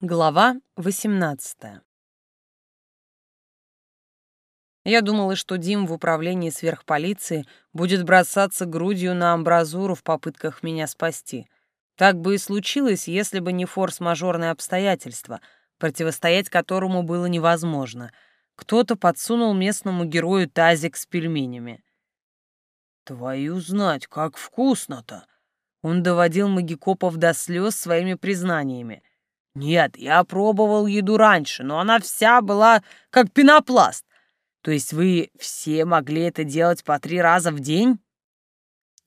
Глава 18 Я думала, что Дим в управлении сверхполиции будет бросаться грудью на амбразуру в попытках меня спасти. Так бы и случилось, если бы не форс-мажорные обстоятельства, противостоять которому было невозможно. Кто-то подсунул местному герою тазик с пельменями. «Твою знать, как вкусно-то!» Он доводил магикопов до слез своими признаниями — нет, я пробовал еду раньше, но она вся была как пенопласт. То есть вы все могли это делать по три раза в день?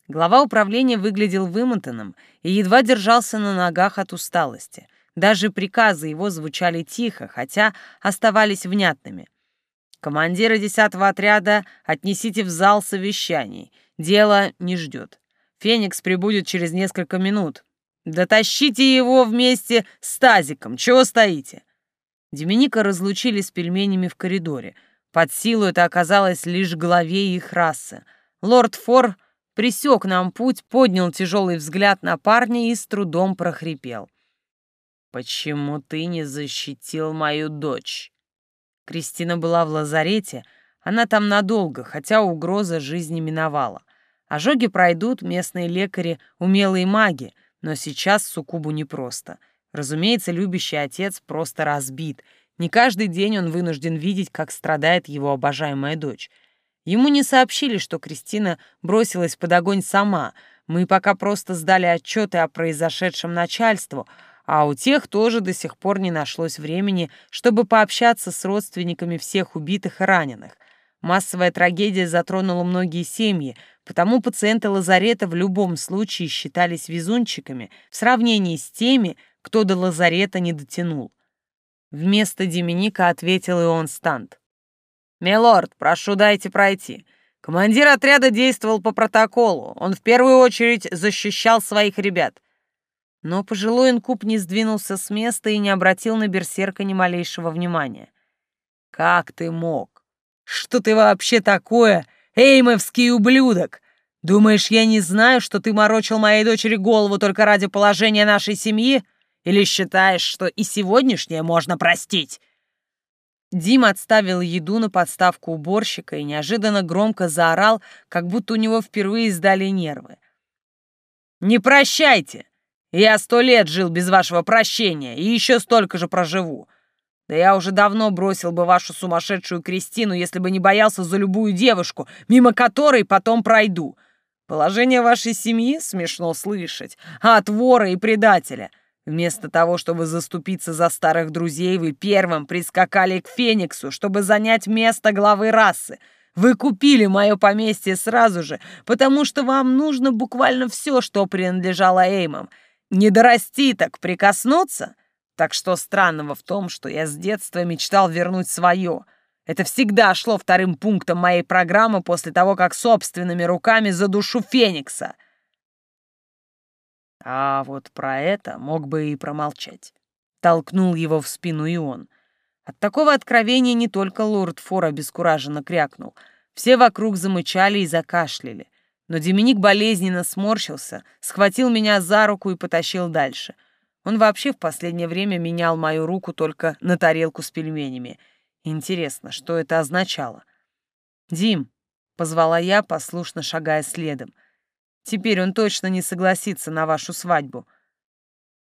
Глава управления выглядел вымотанным и едва держался на ногах от усталости. Даже приказы его звучали тихо, хотя оставались внятными. «Командира десятого отряда отнесите в зал совещаний. Дело не ждет. Феникс прибудет через несколько минут. «Дотащите его вместе с тазиком! Чего стоите?» Деминика разлучили с пельменями в коридоре. Под силу это оказалось лишь главе их расы. Лорд Фор присек нам путь, поднял тяжелый взгляд на парня и с трудом прохрипел. «Почему ты не защитил мою дочь?» Кристина была в лазарете, она там надолго, хотя угроза жизни миновала. Ожоги пройдут, местные лекари — умелые маги, но сейчас Сукубу непросто. Разумеется, любящий отец просто разбит. Не каждый день он вынужден видеть, как страдает его обожаемая дочь. Ему не сообщили, что Кристина бросилась под огонь сама. Мы пока просто сдали отчеты о произошедшем начальству, а у тех тоже до сих пор не нашлось времени, чтобы пообщаться с родственниками всех убитых и раненых. Массовая трагедия затронула многие семьи, потому пациенты лазарета в любом случае считались везунчиками в сравнении с теми, кто до лазарета не дотянул. Вместо Деминика ответил Ион Стант. «Милорд, прошу, дайте пройти. Командир отряда действовал по протоколу. Он в первую очередь защищал своих ребят». Но пожилой инкуб не сдвинулся с места и не обратил на берсерка ни малейшего внимания. «Как ты мог? Что ты вообще такое, эймовский ублюдок? Думаешь, я не знаю, что ты морочил моей дочери голову только ради положения нашей семьи? Или считаешь, что и сегодняшнее можно простить?» Дим отставил еду на подставку уборщика и неожиданно громко заорал, как будто у него впервые сдали нервы. «Не прощайте! Я сто лет жил без вашего прощения и еще столько же проживу. Да я уже давно бросил бы вашу сумасшедшую Кристину, если бы не боялся за любую девушку, мимо которой потом пройду. Положение вашей семьи смешно слышать, а от вора и предателя. Вместо того, чтобы заступиться за старых друзей, вы первым прискакали к Фениксу, чтобы занять место главы расы. Вы купили мое поместье сразу же, потому что вам нужно буквально все, что принадлежало Эймам. Не дорасти так прикоснуться — так что странного в том, что я с детства мечтал вернуть свое. Это всегда шло вторым пунктом моей программы после того, как собственными руками задушу Феникса. А вот про это мог бы и промолчать. Толкнул его в спину и он. От такого откровения не только лорд Фор обескураженно крякнул. Все вокруг замычали и закашляли. Но Деминик болезненно сморщился, схватил меня за руку и потащил дальше — он вообще в последнее время менял мою руку только на тарелку с пельменями. Интересно, что это означало? «Дим», — позвала я, послушно шагая следом, — «теперь он точно не согласится на вашу свадьбу».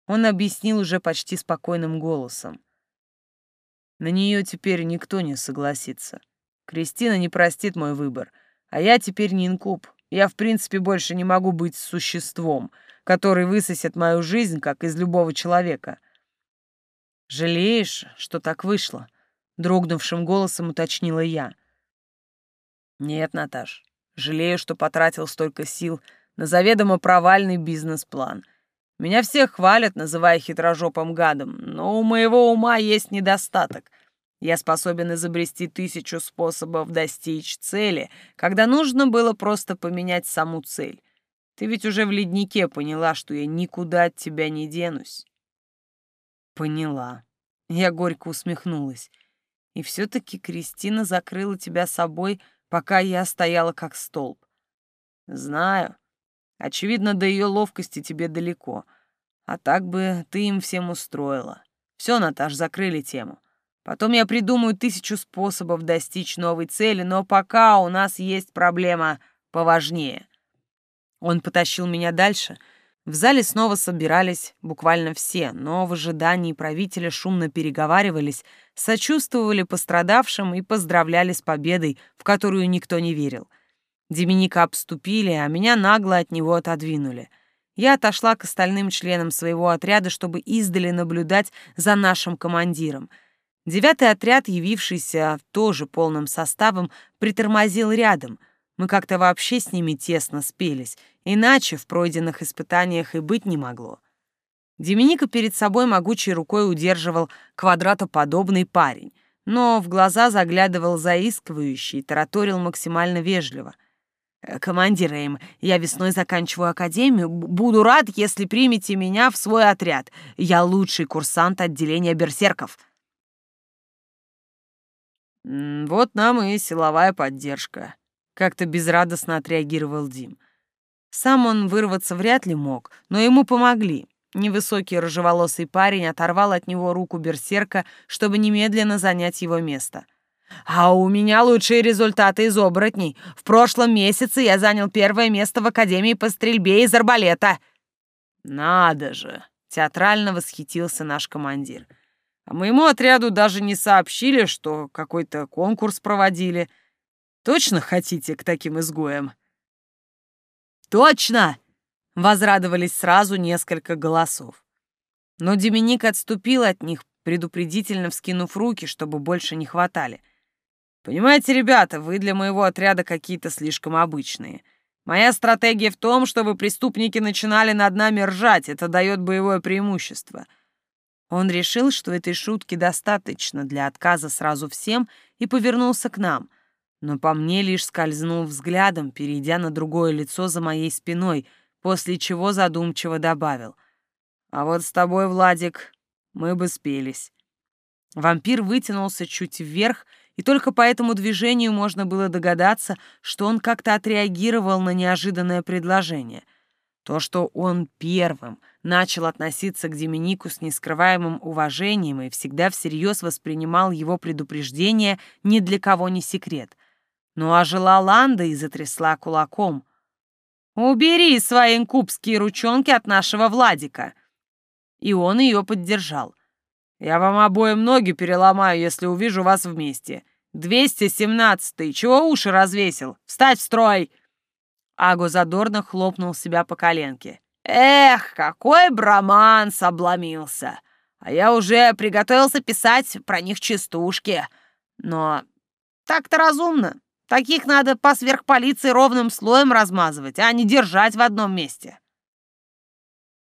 Он объяснил уже почти спокойным голосом. «На нее теперь никто не согласится. Кристина не простит мой выбор, а я теперь не инкуб. Я, в принципе, больше не могу быть существом который высосет мою жизнь, как из любого человека. «Жалеешь, что так вышло?» — дрогнувшим голосом уточнила я. «Нет, Наташ, жалею, что потратил столько сил на заведомо провальный бизнес-план. Меня все хвалят, называя хитрожопым гадом, но у моего ума есть недостаток. Я способен изобрести тысячу способов достичь цели, когда нужно было просто поменять саму цель. Ты ведь уже в леднике поняла, что я никуда от тебя не денусь. Поняла. Я горько усмехнулась. И все-таки Кристина закрыла тебя собой, пока я стояла как столб. Знаю. Очевидно, до ее ловкости тебе далеко. А так бы ты им всем устроила. Все, Наташ, закрыли тему. Потом я придумаю тысячу способов достичь новой цели, но пока у нас есть проблема поважнее. Он потащил меня дальше. В зале снова собирались буквально все, но в ожидании правителя шумно переговаривались, сочувствовали пострадавшим и поздравляли с победой, в которую никто не верил. Деминика обступили, а меня нагло от него отодвинули — я отошла к остальным членам своего отряда, чтобы издали наблюдать за нашим командиром. Девятый отряд, явившийся тоже полным составом, притормозил рядом. Мы как-то вообще с ними тесно спелись, иначе в пройденных испытаниях и быть не могло. Деминика перед собой могучей рукой удерживал квадратоподобный парень, но в глаза заглядывал заискивающий, тараторил максимально вежливо — Э, «Командир Эйм, я весной заканчиваю академию. Буду рад, если примете меня в свой отряд. Я лучший курсант отделения берсерков». «Вот нам и силовая поддержка», — как-то безрадостно отреагировал Дим. Сам он вырваться вряд ли мог, но ему помогли. Невысокий рыжеволосый парень оторвал от него руку берсерка, чтобы немедленно занять его место — а у меня лучшие результаты из оборотней. В прошлом месяце я занял первое место в Академии по стрельбе из арбалета. Надо же, театрально восхитился наш командир. А моему отряду даже не сообщили, что какой-то конкурс проводили. Точно хотите к таким изгоям? Точно! Возрадовались сразу несколько голосов. Но Деминик отступил от них, предупредительно вскинув руки, чтобы больше не хватали — Понимаете, ребята, вы для моего отряда какие-то слишком обычные. Моя стратегия в том, чтобы преступники начинали над нами ржать. Это дает боевое преимущество. Он решил, что этой шутки достаточно для отказа сразу всем и повернулся к нам. Но по мне лишь скользнул взглядом, перейдя на другое лицо за моей спиной, после чего задумчиво добавил. «А вот с тобой, Владик, мы бы спелись». Вампир вытянулся чуть вверх и только по этому движению можно было догадаться, что он как-то отреагировал на неожиданное предложение. То, что он первым начал относиться к Деминику с нескрываемым уважением и всегда всерьез воспринимал его предупреждение, ни для кого не секрет. Ну а жила Ланда и затрясла кулаком. «Убери свои инкубские ручонки от нашего Владика!» И он ее поддержал — я вам обоим ноги переломаю, если увижу вас вместе. 217-й, чего уши развесил? Встать в строй!» Аго задорно хлопнул себя по коленке. «Эх, какой браманс обломился! А я уже приготовился писать про них частушки. Но так-то разумно. Таких надо по сверхполиции ровным слоем размазывать, а не держать в одном месте».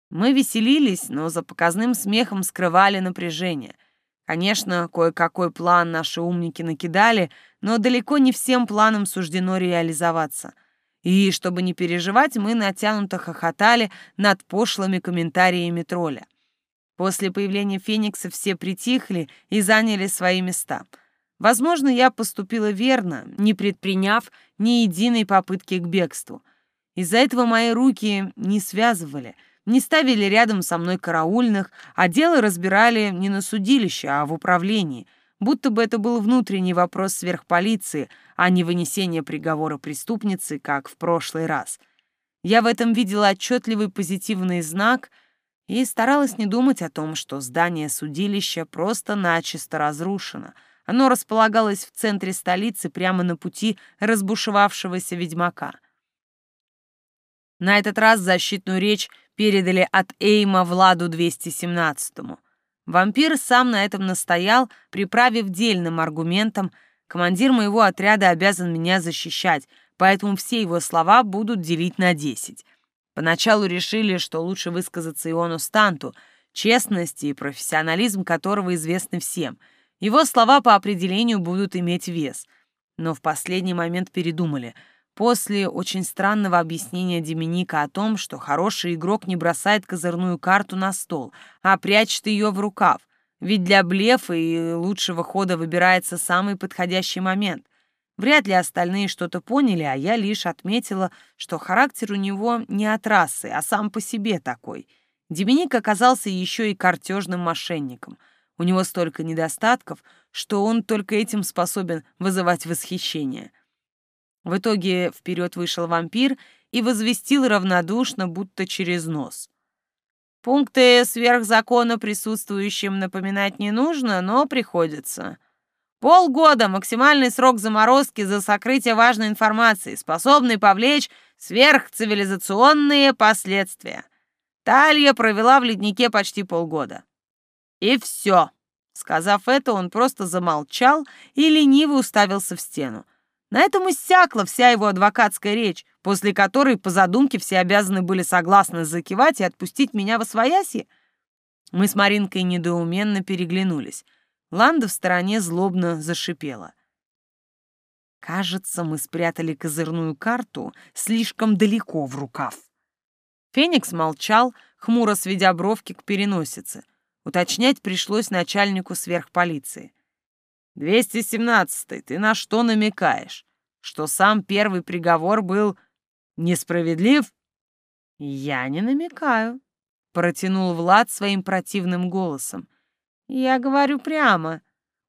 Мы веселились, но за показным смехом скрывали напряжение. Конечно, кое-какой план наши умники накидали, но далеко не всем планам суждено реализоваться. И, чтобы не переживать, мы натянуто хохотали над пошлыми комментариями тролля. После появления Феникса все притихли и заняли свои места. Возможно, я поступила верно, не предприняв ни единой попытки к бегству. Из-за этого мои руки не связывали — не ставили рядом со мной караульных, а дело разбирали не на судилище, а в управлении, будто бы это был внутренний вопрос сверхполиции, а не вынесение приговора преступницы, как в прошлый раз. Я в этом видела отчетливый позитивный знак и старалась не думать о том, что здание судилища просто начисто разрушено. Оно располагалось в центре столицы прямо на пути разбушевавшегося ведьмака. На этот раз защитную речь передали от Эйма Владу 217-му. Вампир сам на этом настоял, приправив дельным аргументом, командир моего отряда обязан меня защищать, поэтому все его слова будут делить на 10. Поначалу решили, что лучше высказаться Иону Станту, честность и профессионализм которого известны всем. Его слова по определению будут иметь вес. Но в последний момент передумали — После очень странного объяснения Деминика о том, что хороший игрок не бросает козырную карту на стол, а прячет ее в рукав, ведь для блефа и лучшего хода выбирается самый подходящий момент. Вряд ли остальные что-то поняли, а я лишь отметила, что характер у него не от расы, а сам по себе такой. Деминик оказался еще и картежным мошенником. У него столько недостатков, что он только этим способен вызывать восхищение. В итоге вперед вышел вампир и возвестил равнодушно, будто через нос. Пункты сверхзакона присутствующим напоминать не нужно, но приходится. Полгода — максимальный срок заморозки за сокрытие важной информации, способный повлечь сверхцивилизационные последствия. Талья провела в леднике почти полгода. И все. Сказав это, он просто замолчал и лениво уставился в стену. На этом иссякла вся его адвокатская речь, после которой, по задумке, все обязаны были согласно закивать и отпустить меня во свояси. Мы с Маринкой недоуменно переглянулись. Ланда в стороне злобно зашипела. Кажется, мы спрятали козырную карту слишком далеко в рукав. Феникс молчал, хмуро сведя бровки к переносице. Уточнять пришлось начальнику сверхполиции. «217-й, ты на что намекаешь? Что сам первый приговор был несправедлив?» «Я не намекаю», — протянул Влад своим противным голосом. Я говорю прямо.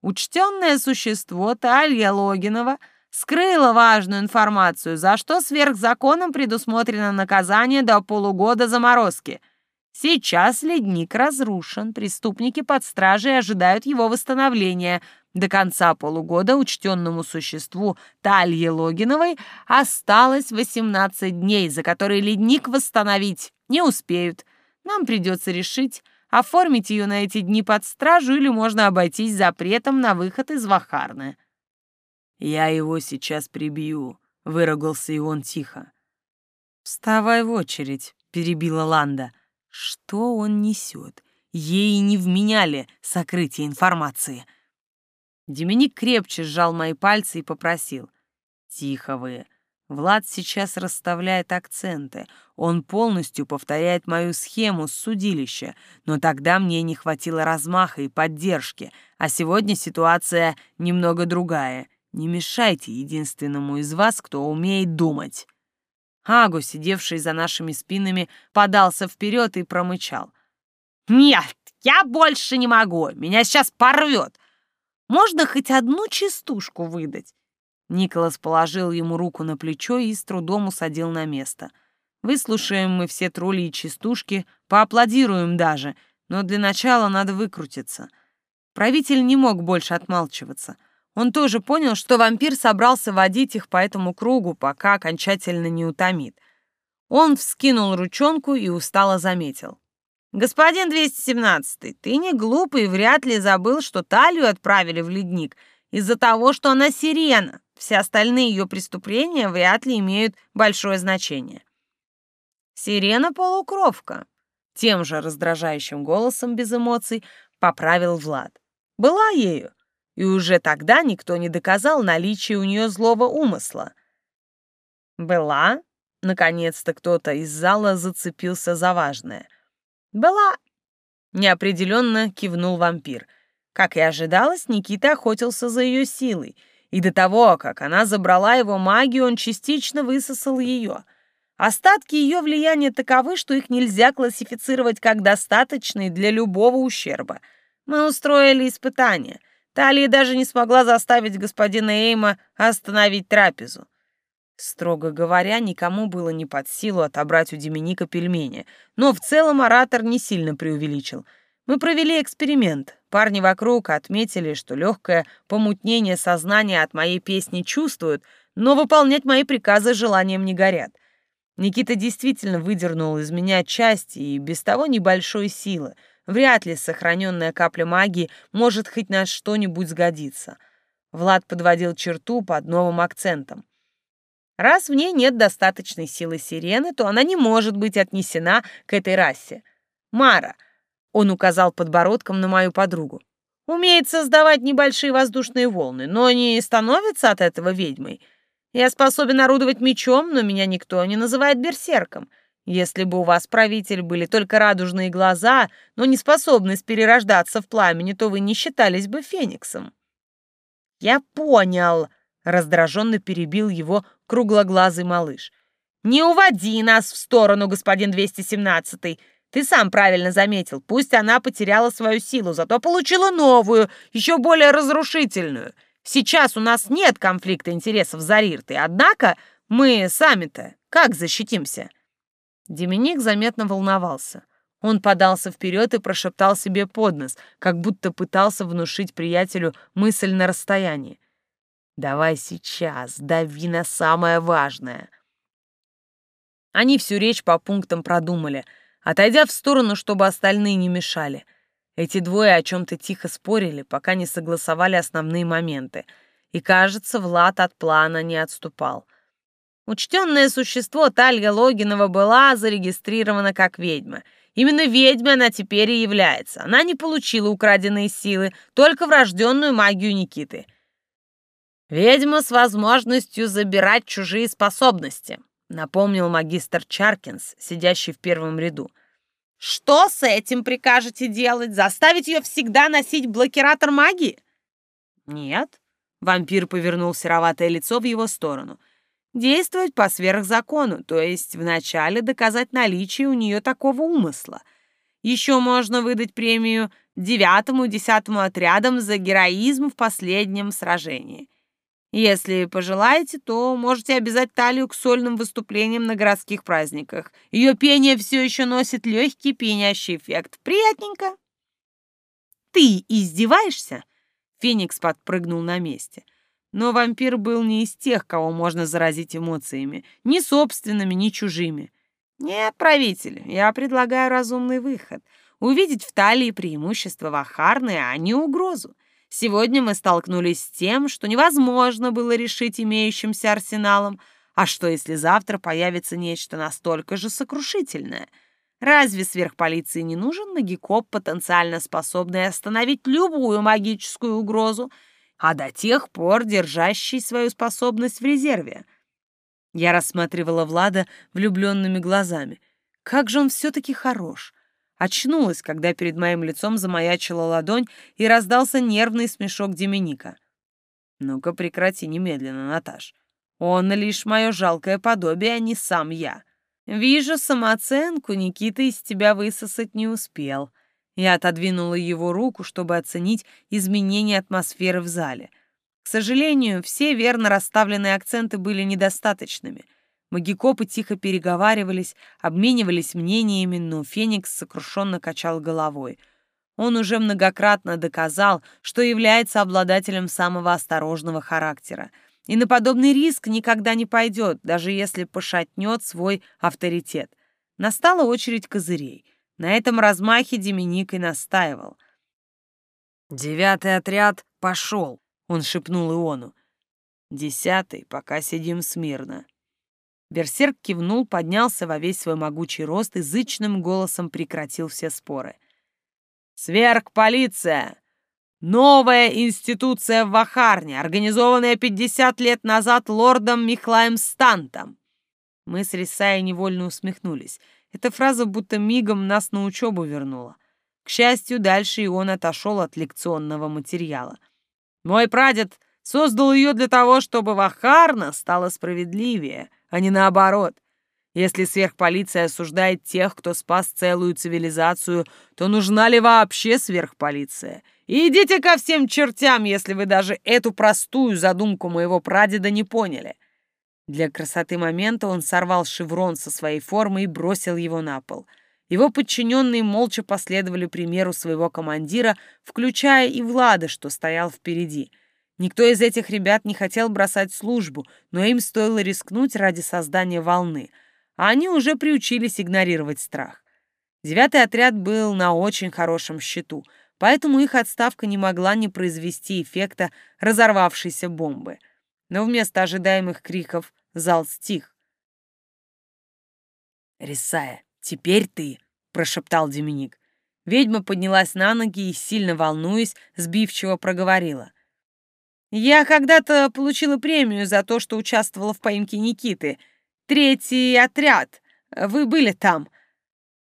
Учтенное существо Талья Логинова скрыла важную информацию, за что сверхзаконом предусмотрено наказание до полугода заморозки. Сейчас ледник разрушен, преступники под стражей ожидают его восстановления. До конца полугода учтенному существу Талье Логиновой осталось 18 дней, за которые ледник восстановить не успеют. Нам придется решить, Оформить ее на эти дни под стражу или можно обойтись запретом на выход из Вахарны. «Я его сейчас прибью», — выругался и он тихо. «Вставай в очередь», — перебила Ланда. «Что он несет? Ей не вменяли сокрытие информации». Деминик крепче сжал мои пальцы и попросил. «Тихо вы. Влад сейчас расставляет акценты. Он полностью повторяет мою схему с судилища, но тогда мне не хватило размаха и поддержки, а сегодня ситуация немного другая. Не мешайте единственному из вас, кто умеет думать. Агу, сидевший за нашими спинами, подался вперед и промычал. «Нет, я больше не могу, меня сейчас порвет. Можно хоть одну частушку выдать?» Николас положил ему руку на плечо и с трудом усадил на место. Выслушаем мы все тролли и частушки, поаплодируем даже, но для начала надо выкрутиться. Правитель не мог больше отмалчиваться. Он тоже понял, что вампир собрался водить их по этому кругу, пока окончательно не утомит. Он вскинул ручонку и устало заметил. «Господин 217, ты не глупый, вряд ли забыл, что талию отправили в ледник из-за того, что она сирена. Все остальные ее преступления вряд ли имеют большое значение. Сирена полукровка. Тем же раздражающим голосом без эмоций поправил Влад. Была ею, и уже тогда никто не доказал наличие у нее злого умысла. Была? Наконец-то кто-то из зала зацепился за важное. Была. Неопределенно кивнул вампир. Как и ожидалось, Никита охотился за ее силой — и до того, как она забрала его магию, он частично высосал ее. Остатки ее влияния таковы, что их нельзя классифицировать как достаточные для любого ущерба. Мы устроили испытание. Талия даже не смогла заставить господина Эйма остановить трапезу. Строго говоря, никому было не под силу отобрать у Деминика пельмени, но в целом оратор не сильно преувеличил — мы провели эксперимент. Парни вокруг отметили, что легкое помутнение сознания от моей песни чувствуют, но выполнять мои приказы желанием не горят. Никита действительно выдернул из меня часть и без того небольшой силы. Вряд ли сохраненная капля магии может хоть на что-нибудь сгодиться. Влад подводил черту под новым акцентом. Раз в ней нет достаточной силы сирены, то она не может быть отнесена к этой расе. Мара — он указал подбородком на мою подругу. Умеет создавать небольшие воздушные волны, но не становится от этого ведьмой. Я способен орудовать мечом, но меня никто не называет берсерком. Если бы у вас, правитель, были только радужные глаза, но не способность перерождаться в пламени, то вы не считались бы фениксом. Я понял, раздраженно перебил его круглоглазый малыш. Не уводи нас в сторону, господин 217 Ты сам правильно заметил, пусть она потеряла свою силу, зато получила новую, еще более разрушительную. Сейчас у нас нет конфликта интересов с Зариртой, однако мы сами-то как защитимся?» Деминик заметно волновался. Он подался вперед и прошептал себе под нос, как будто пытался внушить приятелю мысль на расстоянии. «Давай сейчас, дави на самое важное». Они всю речь по пунктам продумали, отойдя в сторону, чтобы остальные не мешали. Эти двое о чем-то тихо спорили, пока не согласовали основные моменты. И, кажется, Влад от плана не отступал. Учтенное существо Тальга Логинова была зарегистрирована как ведьма. Именно ведьмой она теперь и является. Она не получила украденные силы, только врожденную магию Никиты. «Ведьма с возможностью забирать чужие способности», напомнил магистр Чаркинс, сидящий в первом ряду. «Что с этим прикажете делать? Заставить ее всегда носить блокиратор магии?» «Нет», — вампир повернул сероватое лицо в его сторону. «Действовать по сверхзакону, то есть вначале доказать наличие у нее такого умысла. Еще можно выдать премию девятому и десятому отрядам за героизм в последнем сражении. Если пожелаете, то можете обязать Талию к сольным выступлениям на городских праздниках. Ее пение все еще носит легкий пьянящий эффект. Приятненько. Ты издеваешься? Феникс подпрыгнул на месте. Но вампир был не из тех, кого можно заразить эмоциями. Ни собственными, ни чужими. Нет, правитель, я предлагаю разумный выход. Увидеть в Талии преимущество Вахарны, а не угрозу. Сегодня мы столкнулись с тем, что невозможно было решить имеющимся арсеналом, а что если завтра появится нечто настолько же сокрушительное? Разве сверхполиции не нужен магикоп, потенциально способный остановить любую магическую угрозу, а до тех пор держащий свою способность в резерве? Я рассматривала Влада влюбленными глазами. Как же он все-таки хорош! Очнулась, когда перед моим лицом замаячила ладонь и раздался нервный смешок Деминика. «Ну-ка прекрати немедленно, Наташ. Он лишь мое жалкое подобие, а не сам я. Вижу самооценку, Никита из тебя высосать не успел». Я отодвинула его руку, чтобы оценить изменение атмосферы в зале. К сожалению, все верно расставленные акценты были недостаточными — Магикопы тихо переговаривались, обменивались мнениями, но Феникс сокрушенно качал головой. Он уже многократно доказал, что является обладателем самого осторожного характера. И на подобный риск никогда не пойдет, даже если пошатнет свой авторитет. Настала очередь козырей. На этом размахе Деминик и настаивал. «Девятый отряд пошел», — он шепнул Иону. «Десятый, пока сидим смирно». Берсерк кивнул, поднялся во весь свой могучий рост и зычным голосом прекратил все споры. «Сверхполиция! Новая институция в Вахарне, организованная 50 лет назад лордом Михлаем Стантом!» Мы с Рисаей невольно усмехнулись. Эта фраза будто мигом нас на учебу вернула. К счастью, дальше и он отошел от лекционного материала. «Мой прадед создал ее для того, чтобы Вахарна стала справедливее», а не наоборот. Если сверхполиция осуждает тех, кто спас целую цивилизацию, то нужна ли вообще сверхполиция? идите ко всем чертям, если вы даже эту простую задумку моего прадеда не поняли. Для красоты момента он сорвал шеврон со своей формы и бросил его на пол. Его подчиненные молча последовали примеру своего командира, включая и Влада, что стоял впереди — Никто из этих ребят не хотел бросать службу, но им стоило рискнуть ради создания волны, а они уже приучились игнорировать страх. Девятый отряд был на очень хорошем счету, поэтому их отставка не могла не произвести эффекта разорвавшейся бомбы. Но вместо ожидаемых криков зал стих. «Рисая, теперь ты!» — прошептал Деминик. Ведьма поднялась на ноги и, сильно волнуясь, сбивчиво проговорила. Я когда-то получила премию за то, что участвовала в поимке Никиты. Третий отряд. Вы были там».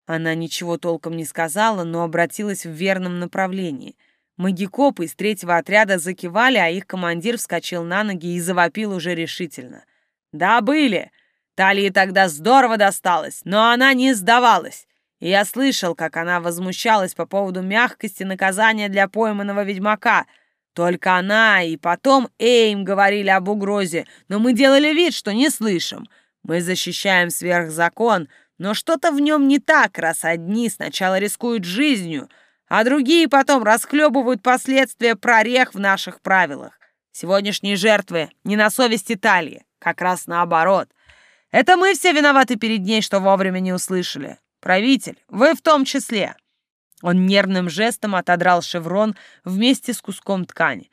Она ничего толком не сказала, но обратилась в верном направлении. Магикопы из третьего отряда закивали, а их командир вскочил на ноги и завопил уже решительно. «Да, были. Талии тогда здорово досталось, но она не сдавалась. И я слышал, как она возмущалась по поводу мягкости наказания для пойманного ведьмака. Только она и потом Эйм говорили об угрозе, но мы делали вид, что не слышим. Мы защищаем сверхзакон, но что-то в нем не так, раз одни сначала рискуют жизнью, а другие потом расхлебывают последствия прорех в наших правилах. Сегодняшние жертвы не на совести Талии, как раз наоборот. Это мы все виноваты перед ней, что вовремя не услышали. Правитель, вы в том числе. Он нервным жестом отодрал шеврон вместе с куском ткани.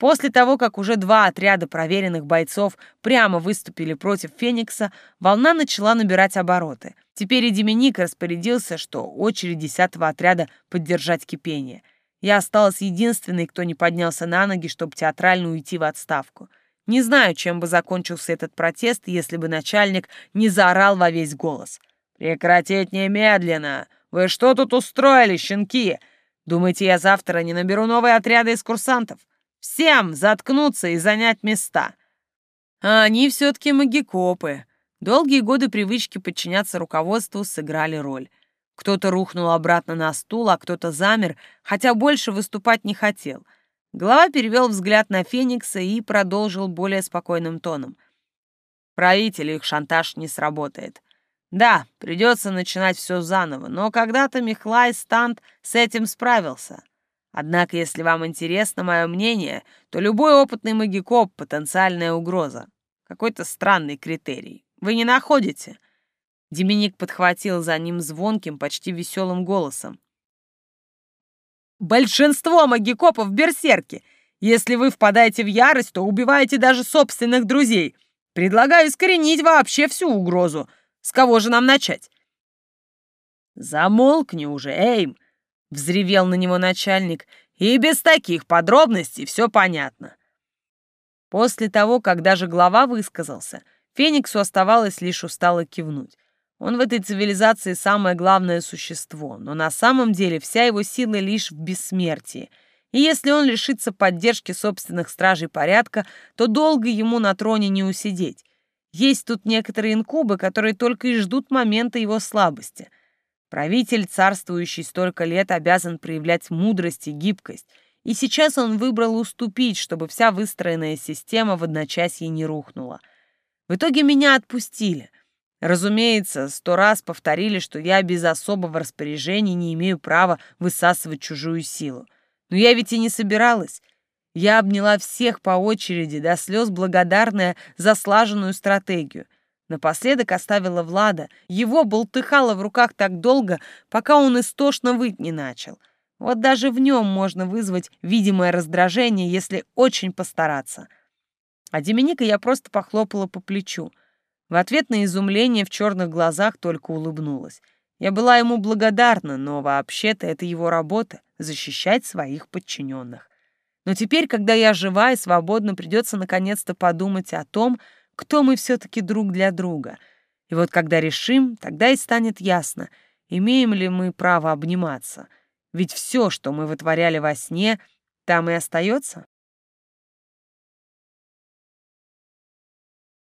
После того, как уже два отряда проверенных бойцов прямо выступили против Феникса, волна начала набирать обороты. Теперь и Деминик распорядился, что очередь десятого отряда поддержать кипение. Я осталась единственной, кто не поднялся на ноги, чтобы театрально уйти в отставку. Не знаю, чем бы закончился этот протест, если бы начальник не заорал во весь голос. «Прекратить немедленно! Вы что тут устроили, щенки? Думаете, я завтра не наберу новые отряды из курсантов? Всем заткнуться и занять места. А они все-таки магикопы. Долгие годы привычки подчиняться руководству сыграли роль. Кто-то рухнул обратно на стул, а кто-то замер, хотя больше выступать не хотел. Глава перевел взгляд на Феникса и продолжил более спокойным тоном. Правитель их шантаж не сработает. Да, придется начинать все заново, но когда-то Михлай Стант с этим справился. Однако, если вам интересно мое мнение, то любой опытный магикоп — потенциальная угроза. Какой-то странный критерий. Вы не находите?» Деминик подхватил за ним звонким, почти веселым голосом. «Большинство магикопов — берсерки. Если вы впадаете в ярость, то убиваете даже собственных друзей. Предлагаю искоренить вообще всю угрозу. С кого же нам начать?» «Замолкни уже, Эйм!» Взревел на него начальник. И без таких подробностей все понятно. После того, как даже глава высказался, Фениксу оставалось лишь устало кивнуть. Он в этой цивилизации самое главное существо, но на самом деле вся его сила лишь в бессмертии. И если он лишится поддержки собственных стражей порядка, то долго ему на троне не усидеть. Есть тут некоторые инкубы, которые только и ждут момента его слабости — Правитель, царствующий столько лет, обязан проявлять мудрость и гибкость, и сейчас он выбрал уступить, чтобы вся выстроенная система в одночасье не рухнула. В итоге меня отпустили. Разумеется, сто раз повторили, что я без особого распоряжения не имею права высасывать чужую силу. Но я ведь и не собиралась. Я обняла всех по очереди, до слез благодарная за слаженную стратегию — Напоследок оставила Влада. Его болтыхало в руках так долго, пока он истошно выть не начал. Вот даже в нем можно вызвать видимое раздражение, если очень постараться. А Деминика я просто похлопала по плечу. В ответ на изумление в черных глазах только улыбнулась. Я была ему благодарна, но вообще-то это его работа — защищать своих подчиненных. Но теперь, когда я жива и свободна, придется наконец-то подумать о том, кто мы все-таки друг для друга. И вот когда решим, тогда и станет ясно, имеем ли мы право обниматься. Ведь все, что мы вытворяли во сне, там и остается.